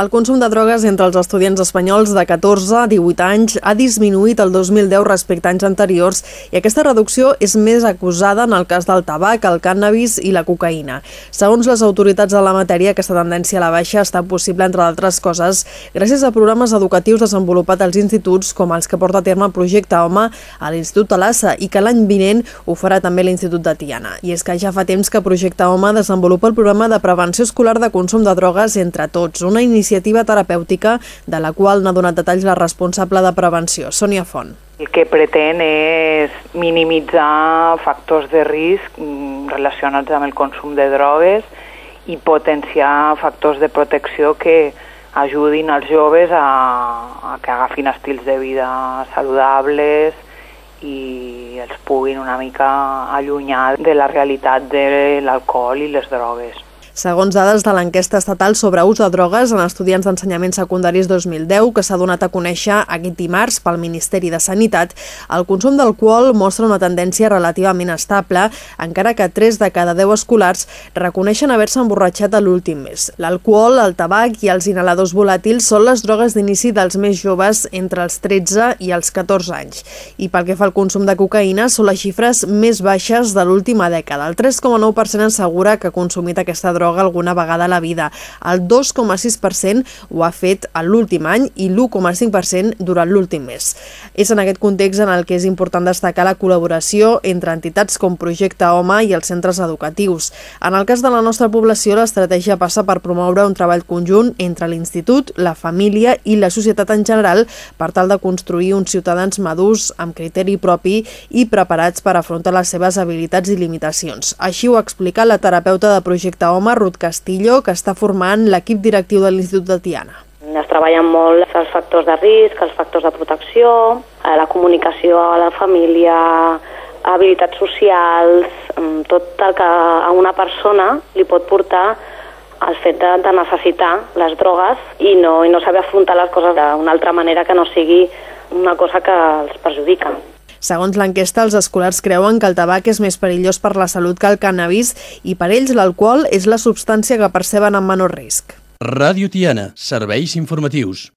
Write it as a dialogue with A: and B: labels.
A: El consum de drogues entre els estudiants espanyols de 14 a 18 anys ha disminuït el 2010 respecte a anys anteriors i aquesta reducció és més acusada en el cas del tabac, el cànnabis i la cocaïna. Segons les autoritats de la matèria, aquesta tendència a la baixa està possible, entre d'altres coses, gràcies a programes educatius desenvolupats als instituts com els que porta a terme Projecte Home a l'Institut Talassa i que l'any vinent ho farà també l'Institut de Tiana. I és que ja fa temps que Projecte Home desenvolupa el programa de prevenció escolar de consum de drogues entre tots, una iniciativa iniciativa terapèutica de la qual n'ha donat detalls la responsable de prevenció, Sònia Font.
B: El que pretén és minimitzar factors de risc mm, relacionats amb el consum de drogues i potenciar factors de protecció que ajudin als joves a, a que agafin estils de vida saludables i els puguin una mica allunyar de la realitat de l'alcohol i les drogues.
A: Segons dades de l'enquesta estatal sobre ús de drogues en estudiants d'ensenyament secundaris 2010, que s'ha donat a conèixer aquest dimarts pel Ministeri de Sanitat, el consum d'alcohol mostra una tendència relativament estable, encara que 3 de cada 10 escolars reconeixen haver-se emborratxat a l'últim mes. L'alcohol, el tabac i els inhaladors volàtils són les drogues d'inici dels més joves entre els 13 i els 14 anys. I pel que fa al consum de cocaïna, són les xifres més baixes de l'última dècada. El 3,9% assegura que ha consumit aquesta droga droga alguna vegada a la vida. El 2,6% ho ha fet l'últim any i l'1,5% durant l'últim mes. És en aquest context en el que és important destacar la col·laboració entre entitats com Projecte Home i els centres educatius. En el cas de la nostra població, l'estratègia passa per promoure un treball conjunt entre l'institut, la família i la societat en general per tal de construir uns ciutadans madurs amb criteri propi i preparats per afrontar les seves habilitats i limitacions. Així ho ha explicat la terapeuta de Projecte Home, Ruth Castillo, que està formant l'equip directiu de l'Institut de Tiana.
C: Es treballen molt els factors de risc, els factors de protecció, eh, la comunicació a la família, habilitats socials, mm, tot el que a una persona li pot portar el fet de, de necessitar les drogues i no, i no saber afrontar les coses d'una altra manera que no sigui una cosa que els perjudica.
A: Segons l'enquesta, els escolars creuen que el tabac és més perillós per la salut que el cannabis i per ells l'alcohol és la substància que perceben amb menor risc.
D: Ràdio Tiana, serveis informatius.